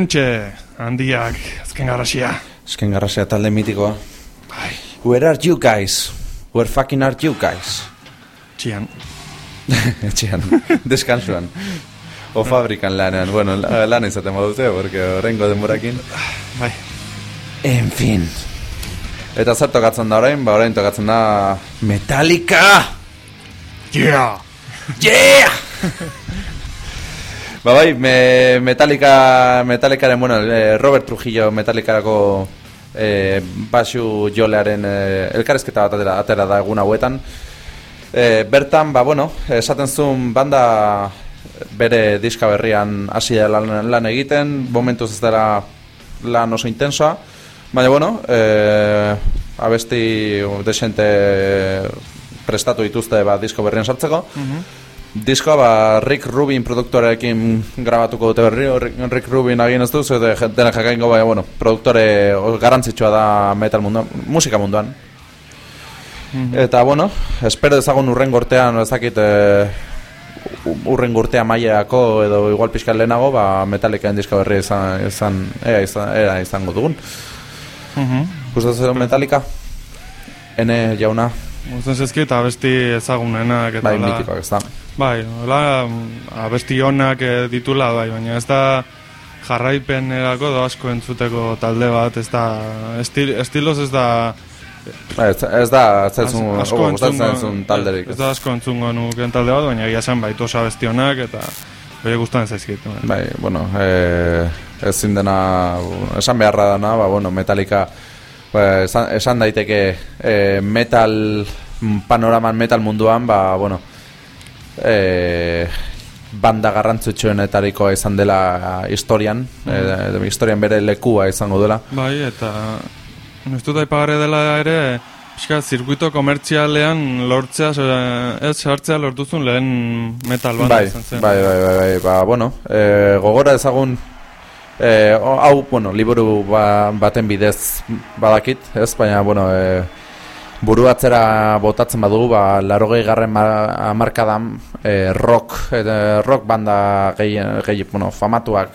Speaker 1: Hemen txe, handiak, azken garrasia.
Speaker 2: Esken garrasia talde mitikoa.
Speaker 1: Bai,
Speaker 2: Where are you guys? Where fucking are you guys?
Speaker 1: txian.
Speaker 2: Etxean, deskansuan. O fabrikan lanean, bueno, la- lan izaten badute, porque horrengo denborakin.
Speaker 1: Bai,
Speaker 2: En fin. Eta zer tokatzen da orain? Ba orain tokatzen da Metallica!
Speaker 1: yeah!
Speaker 2: Yeah! ba bai, me, Metallica, Metallicaren, bueno, eh, Robert Trujillo Metallicarako eh, basu jolearen eh, elkarrezketa bat atera, atera da egun hauetan. Eh, bertan, ba bueno, esaten zuen banda bere diska berrian hasi da lan, lan egiten, momentuz ez dela lan oso intensoa, baina bueno, eh, abesti desente prestatu dituzte ba, disko berrian sartzeko. Diskoa ba, Rick Rubin produktorekin grabatuko dute berri, Rick, Rick Rubin agin ez duz, eta dena jakaingo, baina, bueno, produktore garrantzitsua da metal munduan, musika munduan. Eta, bueno, espero dezagun urren gortean, ez dakit, e, urren gortea maileako edo igual pixka lehenago, ba, Metallicaen diska berri izan, izan, ea, izan, ea izango dugun.
Speaker 1: Mhm.
Speaker 2: Gustatzen Metallica? Ene jauna,
Speaker 1: Gusten zezki eta abesti ezagunenak eta
Speaker 2: bai,
Speaker 1: hola-
Speaker 2: mitikoak, ez da.
Speaker 1: Bai, hola, mm, abesti honak eh, ditula, bai, baina ez da jarraipenerako do asko entzuteko talde bat, ez da, estil, estiloz ez da
Speaker 2: Ez, ez da, ez zaitzun,
Speaker 1: asko
Speaker 2: zaizun talderik.
Speaker 1: Ez da asko entzungo nuken talde bat, baina egia zen baitu oso abesti honak eta bere gustatzen zaizkit. bai.
Speaker 2: Bai, bueno, eh, ezin dena, esan beharra dana, ba, bueno, Metallica, ba, esan, esan daiteke eh, metal, panoraman metal munduan, ba, bueno, eh, banda garrantzitsuenetarikoa izan dela historian, eh, historian bere lekua izango dela.
Speaker 1: Bai, eta ez dut aipagarri dela ere, pixka, zirkuito komertzialean lortzea, ez sartzea lortuzun lehen metal banda
Speaker 2: bai,
Speaker 1: izan zen.
Speaker 2: bai, bai, bai, bai, ba, bueno, eh, gogora ezagun, o- hau, bueno, liburu ba, baten bidez badakit, ez, baina, bueno, eh, buru atzera botatzen badugu, ba, larogei garren mar, markadan eh, rock, eh, rock banda gehi, gehi, bueno, famatuak,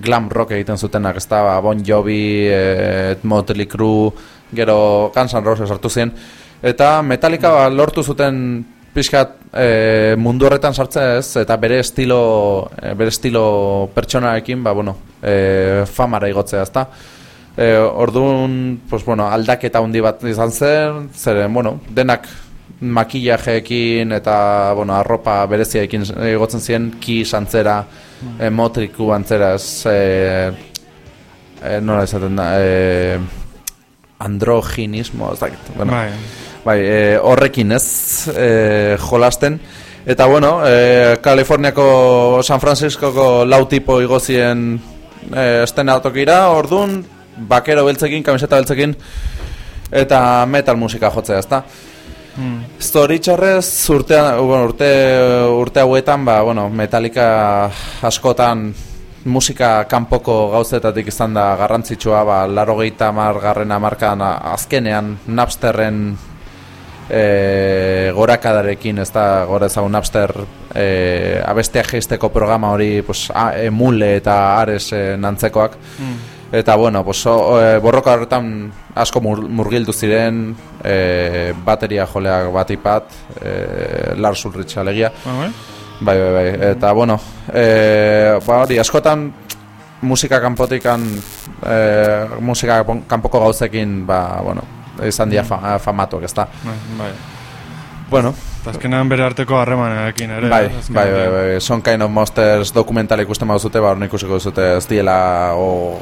Speaker 2: glam rock egiten zutenak, ez da, ba, Bon Jovi, eh, Motley Crue, gero Guns N' Roses hartu ziren, eta Metallica ba, lortu zuten pixkat e, mundu horretan sartzea ez, eta bere estilo, e, bere estilo pertsonarekin, ba, bueno, e, famara igotzea, ezta? E, orduan, pues, bueno, aldaketa handi bat izan zen, zeren, bueno, denak makillajeekin eta, bueno, arropa bereziaekin igotzen ziren, ki santzera, e, motriku antzera, e, e, nola esaten da, e, androginismo, ez dakit, bueno,
Speaker 1: Bai,
Speaker 2: Bai, e, horrekin ez e, jolasten. Eta bueno, e, Kaliforniako San Franciscoko lau tipo igozien e, estenatokira, orduan, bakero beltzekin, kamiseta beltzekin, eta metal musika jotzea, ezta?
Speaker 1: mm,
Speaker 2: Zoritxarrez urtean, bueno, urte, urte hauetan, ba, bueno, Metallica askotan musika kanpoko gauzetatik izan da garrantzitsua, ba, laro gehieta garren amarkan azkenean Napsterren e, gorakadarekin, ez da, gora ezagun Napster e, abesteak jeisteko programa hori pues, a, emule eta ares e, nantzekoak.
Speaker 1: mm.
Speaker 2: Eta bueno, pues, e, borroka horretan asko mur, murgildu ziren e, bateria joleak batipat, e, Lars Ulrich alegia.
Speaker 1: Ba, bai?
Speaker 2: Bai, bai, bai. Eta bueno, e, ba hori, askotan musika kanpotikan e, musika kanpoko gauzekin, ba, bueno, izan dira fa, famatuak, ezta.
Speaker 1: Bai, bai.
Speaker 2: Bueno,
Speaker 1: azkenean bere arteko harremanekin ere.
Speaker 2: bai, bai, bai, bai, Some Kind of Monsters dokumental ikusten baduzute, ba, hori ikusiko duzute ez diela, o,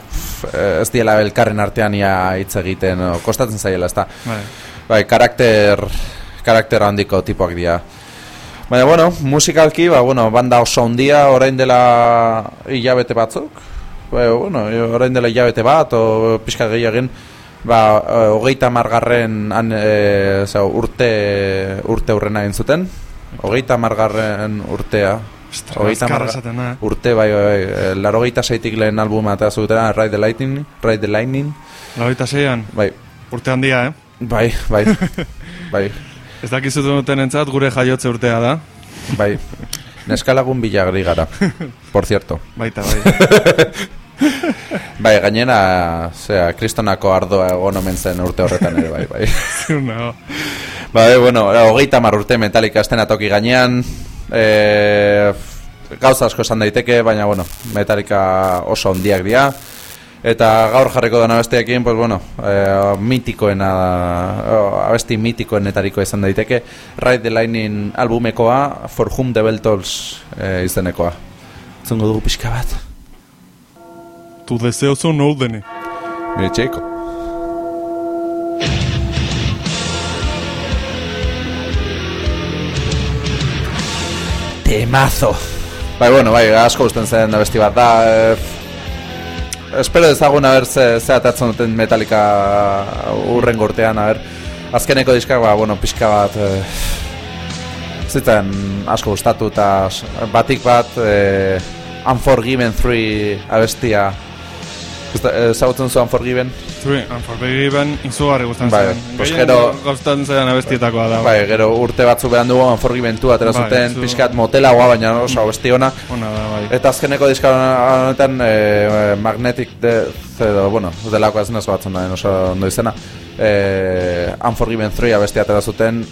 Speaker 2: ez diela elkarren artean ia hitz egiten, o, kostatzen zaiela, ezta.
Speaker 1: Bai.
Speaker 2: Bai, karakter, karakter handiko tipoak dira. Baina, bueno, musikalki, ba, bueno, banda oso handia orain dela hilabete batzuk. Ba, bueno, orain dela hilabete bat, o pixka gehiagin, ba, eh, hogeita margarren an, e, zau, urte, urte urrena egin zuten. Hogeita margarren urtea.
Speaker 1: Ostras,
Speaker 2: Hogeita
Speaker 1: azkar
Speaker 2: marga-
Speaker 1: esaten da, eh?
Speaker 2: Urte, bai, bai, bai. eh, Larogeita zeitik lehen albuma eta zutena, Ride the Lightning, Ride the Lightning.
Speaker 1: Laurogeita seian,
Speaker 2: Bai,
Speaker 1: urte handia, eh?
Speaker 2: bai, bai, bai.
Speaker 1: Ez dakizut duten entzat gure jaiotze urtea da.
Speaker 2: Bai. Neskalagun bilagri gara. Por cierto.
Speaker 1: Baita, bai.
Speaker 2: bai, gainera, zera, kristonako ardoa egon omen zen urte horretan ere, bai, bai.
Speaker 1: Ziur nago.
Speaker 2: Bai, bueno, hogeita mar urte Metallica estena toki gainean, e, gauza asko esan daiteke, baina, bueno, Metallica oso ondiak dira, eta gaur jarriko dena besteekin, pues, bueno, e, mitikoena, da, abesti mitikoenetariko izan daiteke, Ride the Lightning albumekoa, For Whom the Bell Tolls e, izenekoa. Zungo dugu pixka bat.
Speaker 1: Tu deseo son órdenes.
Speaker 2: Mire, txeko. Temazo. Bai, bueno, bai, asko gusten zen da besti bat da. Eh, espero ezagun a ber ze, ze atatzen duten Metallica urren gortean, a ber. Azkeneko diska, ba, bueno, pixka bat eh, zitzen asko gustatu eta batik bat eh, Unforgiven 3 abestia Zautzen zu Unforgiven?
Speaker 1: Zui, Unforgiven izugarri gustan
Speaker 2: Bai,
Speaker 1: zen.
Speaker 2: pues gero-
Speaker 1: Gustan zen abestietakoa da.
Speaker 2: Bai, gero urte batzu behan dugu Unforgiven 2 atera
Speaker 1: Bai,
Speaker 2: zuten
Speaker 1: zu-
Speaker 2: pixkat motelagoa, baina oso abesti ona.
Speaker 1: Ona da, bai.
Speaker 2: Eta azkeneko diska honetan e, Magnetic Death edo, bueno, delako ez nezo batzen da, oso ondo izena e, Unforgiven 3 abesti atera zuten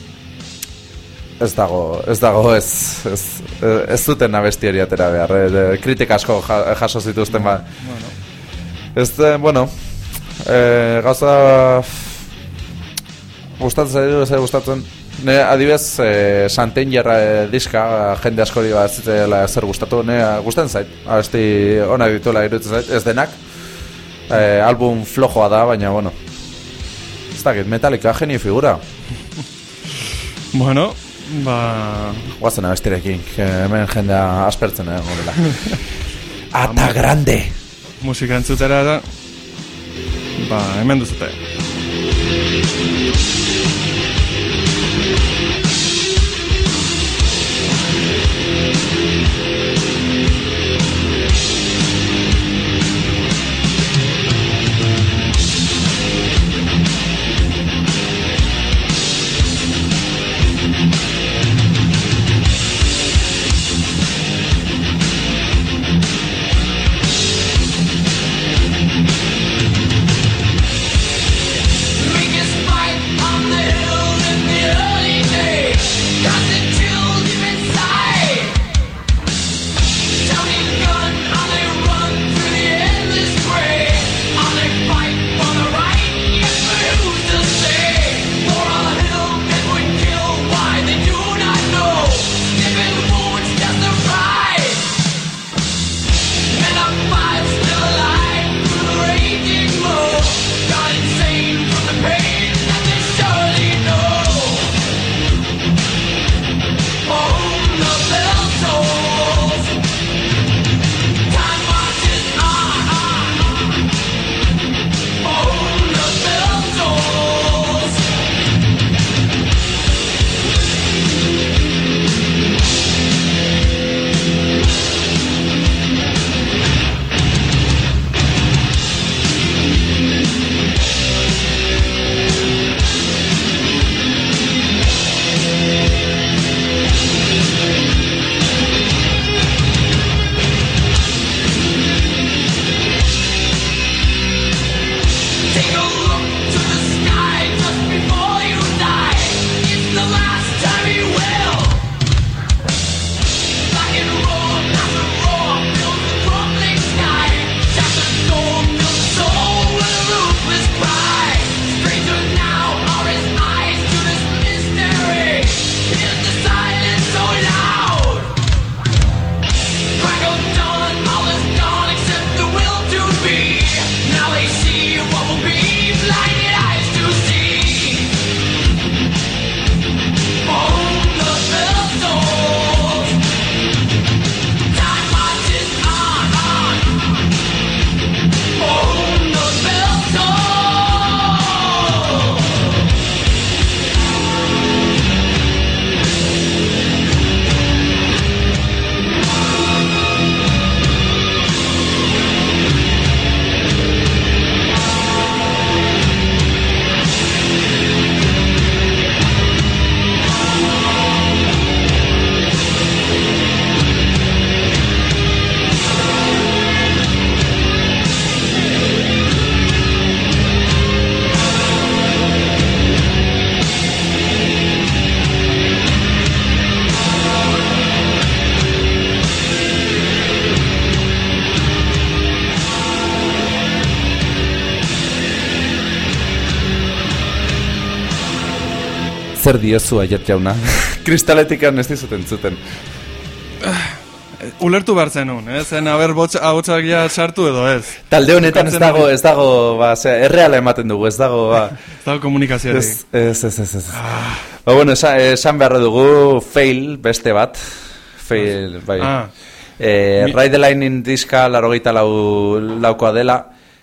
Speaker 2: ez dago, ez dago ez, ez, ez zuten abesti hori atera behar e, kritika asko ja- jaso zituzten ba.
Speaker 1: Bueno,
Speaker 2: Ez, de, bueno e, gauza gustatzen zaitu, ez gustatzen. Ne, adibez, e, Santengerra e, diska, jende askori bat zitela zer gustatu, ne, gustatzen zait, abesti onak dituela iruditzen zait, ez denak, e, album flojoa da, baina, bueno, ez dakit, Metallica, genio figura,
Speaker 1: bueno ba...
Speaker 2: guazen abestirekin, hemen jendea aspertzen egon gorela. Ata grande!
Speaker 1: Musika entzutera da. Ba, hemen duzute
Speaker 2: zer diozu aiet jauna? Kristaletikan ez dizuten zuten.
Speaker 1: Ulertu behar zenun, eh? Zen haber hautsak ja sartu edo ez.
Speaker 2: Talde honetan ez dago, ez dago, ba, zera, erreala ematen dugu, ez dago, ba.
Speaker 1: Ez dago komunikazioari.
Speaker 2: Ez, ez, ez, ez. ez. Ba, bueno, esan, esan beharra dugu fail beste bat. Fail, bai.
Speaker 1: Ah,
Speaker 2: Eh, Ride the Lightning diska larogeita lau, laukoa dela,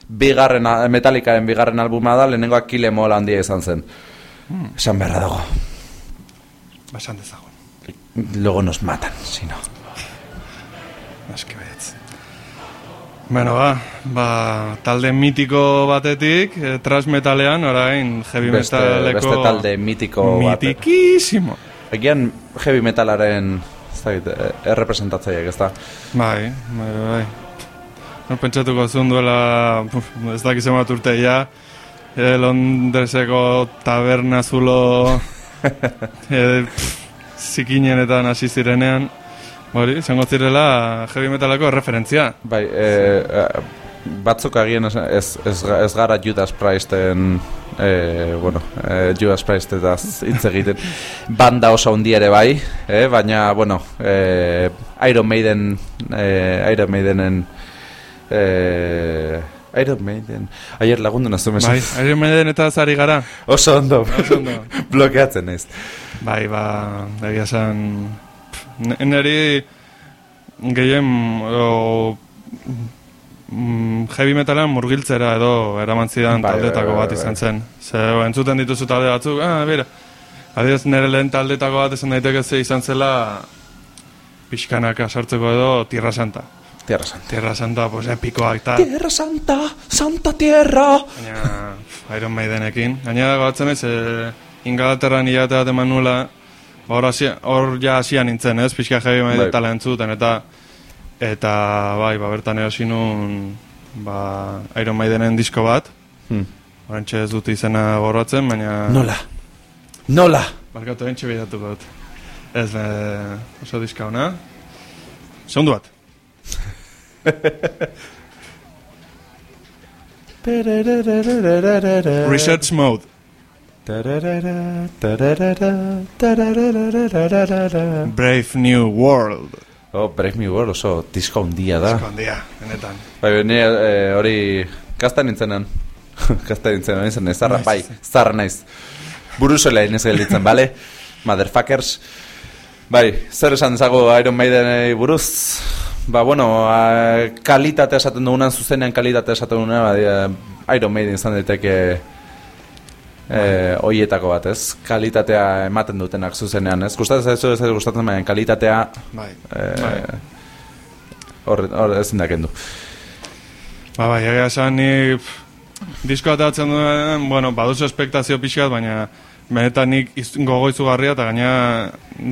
Speaker 2: bigarren, Metallicaren bigarren albuma da, lehenengoa Kill Em All handia izan zen. Esan beharra dago.
Speaker 1: basan dezagun.
Speaker 2: Luego nos matan, si no.
Speaker 1: Aski baietz. Bueno, ba, ba, talde mitiko batetik, eh, trash metalean, orain, heavy
Speaker 2: Beste-
Speaker 1: metaleko...
Speaker 2: beste talde mitiko bat.
Speaker 1: Mitikísimo.
Speaker 2: Egian heavy metalaren ez dakit, eh, errepresentatzaileak, ez da?
Speaker 1: Bai, bai, bai. No, pentsatuko zuen duela, uf, ez dakiz emat urte ja, eh, Londreseko taberna zulo. Eh, pff, zikinenetan hasi zirenean, hori, izango zirela heavy metaleko referentzia.
Speaker 2: Bai, eh, batzuk agian ez, ez, ez, ga- ez gara Judas Priestten eh, bueno, eh, Judas Priest eta hitz egiten. Banda oso handi ere bai eh, baina, bueno eh, Iron Maiden eh, Iron Maidenen eh, Iron Maiden Aier lagundu nazu mesan
Speaker 1: Bai, Iron Maiden eta zari gara.
Speaker 2: Oso ondo,
Speaker 1: ondo.
Speaker 2: blokeatzen naiz
Speaker 1: Bai, ba, egia esan, pff, neri gehien o, mm, heavy metalan murgiltzera edo eraman zidan
Speaker 2: Bai,
Speaker 1: taldetako
Speaker 2: bai,
Speaker 1: bat
Speaker 2: bai.
Speaker 1: izan zen. Ze, entzuten dituzu talde batzuk, ah, bera, adioz nire lehen taldetako bat esan daiteke ze izan zela pixkanaka sartzeko edo Tierra Santa.
Speaker 2: Tierra Santa
Speaker 1: Tierra Santa, pues, epikoak eta...
Speaker 2: Tierra Santa, Santa Tierra
Speaker 1: Baina Iron Maidenekin. Gaina gatzen ez, e, Ingalaterran hilate bat eman nula, ba, hor, hor ja hasia nintzen, ez, pixka heavy
Speaker 2: Bai.
Speaker 1: metal entzuten, eta eta bai, ba, bertan erosi nun ba, Iron Maidenen disko bat,
Speaker 2: hmm.
Speaker 1: orantxe ez dut izena goratzen, baina...
Speaker 2: Nola? Nola?
Speaker 1: Barkatu orantxe behiratuko dut. Ez, e, oso diska ona. Segundu bat. Research mode. Brave New World.
Speaker 2: Oh, Brave New World oso disko handia da.
Speaker 1: Kondia, benetan.
Speaker 2: Bai, ni eh, hori gazta nintzenan. gazta nintzenan, nintzen, ez zarra, bai, zarra naiz. Buruzela inez gelditzen, bale? Motherfuckers. Bai, zer esan dezago Iron Maidenei buruz? Ba, bueno, a, kalitate esaten dugunan, zuzenean kalitate esaten dugunan, ba, Iron Maiden izan daiteke eh, oietako bat, ez? Kalitatea ematen dutenak zuzenean, ez? Gustatzen zaizu ez gustatzen baina kalitatea
Speaker 1: Bai. Bai.
Speaker 2: hor, hor ezin dakendu.
Speaker 1: Ba, bai, egia esan ni disko atatzen duen, bueno, baduzu espektazio pixkat, baina benetan nik iz- gogo izugarria eta gaina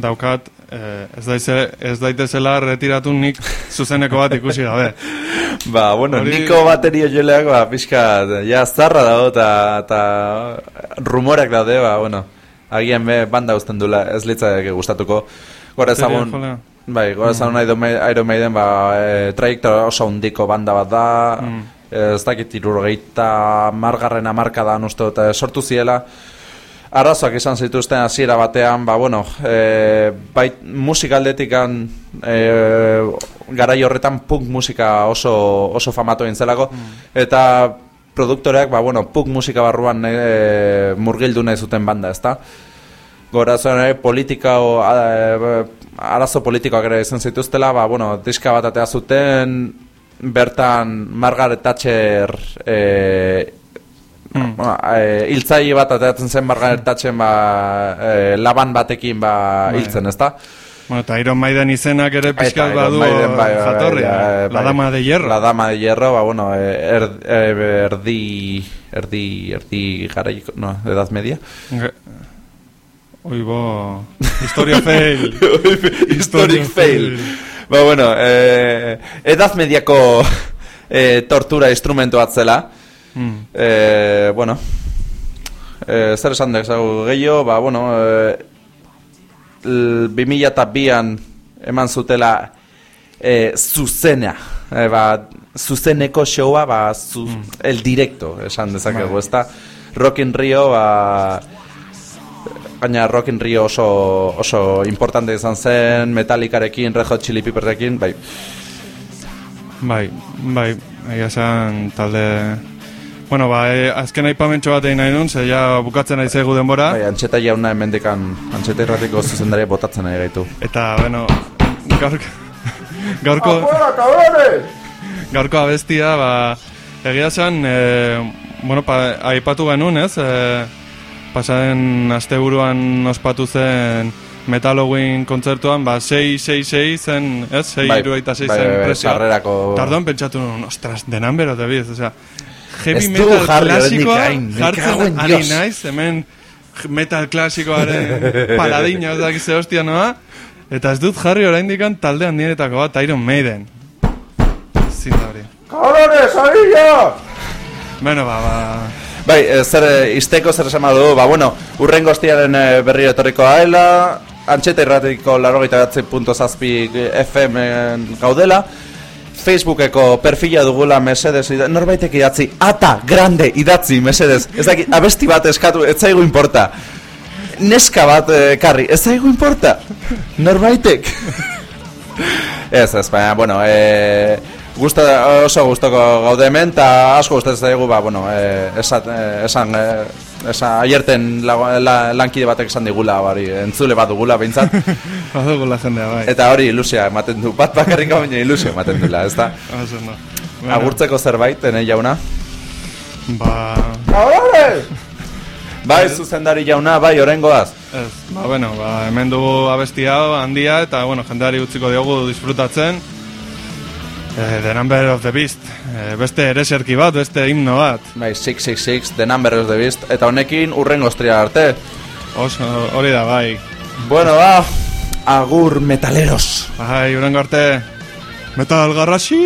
Speaker 1: daukat eh, ez, daize, ez daitezela retiratu nik zuzeneko bat ikusi gabe.
Speaker 2: Ba, bueno,
Speaker 1: Hori-
Speaker 2: niko baterio joleak, ba, pixka, ja, zarra dago, eta ta rumoreak daude, ba, bueno, agian be, banda uzten dula, ez litzak gustatuko. Gora ezagun, bai, gora ezagun Ma- Iron Maiden, ba, e, trajektoria oso handiko banda bat da, ez dakit irurogeita margarren amarkadan uste eh, sortu ziela, arazoak izan zituzten hasiera batean, ba, bueno, e, bai, musikaldetikan e, garai horretan punk musika oso, oso famatu egin eta produktoreak, ba, bueno, punk musika barruan e, murgildu nahi zuten banda, ezta? Gorazan ere politika o, a, arazo politikoak ere izan zituztela, ba, bueno, diska bat atea zuten, bertan Margaret Thatcher e,
Speaker 1: Mm.
Speaker 2: Ba, e, hiltzaile bat ateratzen zen Margaret Thatcher ba, e, laban batekin ba,
Speaker 1: Bai.
Speaker 2: hiltzen, ezta?
Speaker 1: Bueno, eta Iron Maiden izenak ere pixkat badu
Speaker 2: bai, bai,
Speaker 1: jatorri.
Speaker 2: bai, bai,
Speaker 1: La Dama de Hierro.
Speaker 2: La Dama de Hierro, ba, bueno, e, er, e, erdi, erdi, erdi garaiko, no, edad media.
Speaker 1: Ge- Oi, bo... Historia fail.
Speaker 2: Historic fail. Ba, bueno, e, edad mediako e, tortura instrumento bat zela.
Speaker 1: Mm.
Speaker 2: E, bueno, e, zer esan dezagu gehiago, ba, bueno, e, l- 2002an eman zutela e, zuzena, e, ba, zuzeneko showa, ba, zu, el directo, esan dezakegu, ezta? Rock in Rio, ba, gaina Rock in Rio oso, oso importante izan zen, Metallicarekin, Red Hot Chili Pepperrekin, bai,
Speaker 1: Bai, bai, egia talde... Bueno, ba, e, azken aipamentxo bat egin nahi nun, ze ja bukatzen nahi zaigu denbora.
Speaker 2: bai, antxeta jauna hemendikan, antxeta irratiko zuzendaria botatzen nahi gaitu.
Speaker 1: Eta, bueno, gaur, gaurko, gaurko abestia, ba, egia esan, e, bueno, pa, aipatu genuen, ez? E, pasaren asteburuan ospatu zen Metal Halloween kontzertuan, ba, 666 zen, ez? 6
Speaker 2: Bai,
Speaker 1: bai,
Speaker 2: bai,
Speaker 1: zen
Speaker 2: bai,
Speaker 1: prezioa.
Speaker 2: sarrerako-
Speaker 1: Tardon pentsatu nuen, ostras,
Speaker 2: dugu
Speaker 1: metal
Speaker 2: jarri
Speaker 1: klasikoa
Speaker 2: oraindik hain, me cago
Speaker 1: jartzen
Speaker 2: en
Speaker 1: ari naiz, hemen metal klasikoaren paladina, ez dakize hostia noa, eta ez dut jarri oraindik talde handienetako bat, Iron Maiden. Zin da hori.
Speaker 2: Kolores, abila!
Speaker 1: Bueno, ba, ba,
Speaker 2: Bai, e, zer e, izteko zer esan du, ba, bueno, urrengo hostiaren e, berriro etorriko aela, antxeta irratiko punto zazpi FM gaudela, Facebookeko perfila dugula mesedez, norbaitek idatzi, ata, grande, idatzi, mesedez, ez dakit, abesti bat eskatu, ez zaigu importa. Neska bat e, karri, ez zaigu importa. Norbaitek. Ez, ez, baina, bueno, e, gusta, oso gustoko gaude hemen, eta asko gustatzen zaigu, ba, bueno, e, esat, e, esan, e, esan, aierten la, la, lankide batek esan digula, bari, entzule bat dugula, behintzat,
Speaker 1: badugu la jendea, bai.
Speaker 2: eta hori ilusia ematen du, bat bakarrik baina ilusia ematen dula, ez da?
Speaker 1: Oso ondo.
Speaker 2: Agurtzeko zerbait, ene jauna?
Speaker 1: Ba,
Speaker 2: Bai, zuzendari jauna, bai, orengoaz.
Speaker 1: ez, ba, bueno, ba, hemen dugu abesti hau handia, eta, bueno, jendeari utziko diogu disfrutatzen. Eh, the Number of the Beast. Eh, beste ereserki bat, beste himno bat.
Speaker 2: Bai, 666, The Number of the Beast, eta honekin urrengo ostria arte.
Speaker 1: Oso, hori da, bai.
Speaker 2: Bueno, ba, agur metaleros.
Speaker 1: Bai, urengo arte. Metal garrasi!